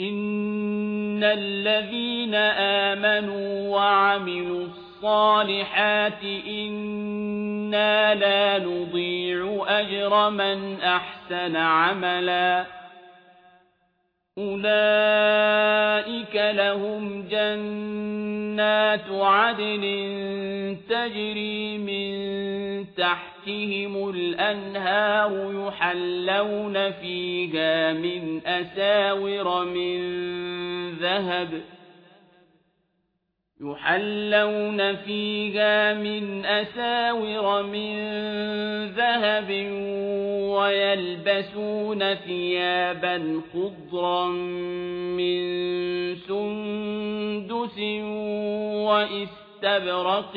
إن الذين آمنوا وعملوا الصالحات إنا لا نضيع أجر من أحسن عملا أولئك لهم جنات عدن تجري من تحتهم الأنهار يحلون فيها من أساور من ذهب يحلون فيها من أساور من ذهب ويلبسون ثيابا خضرا من سندس وإستبرق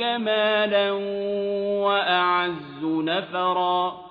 مالا وأعز نفرا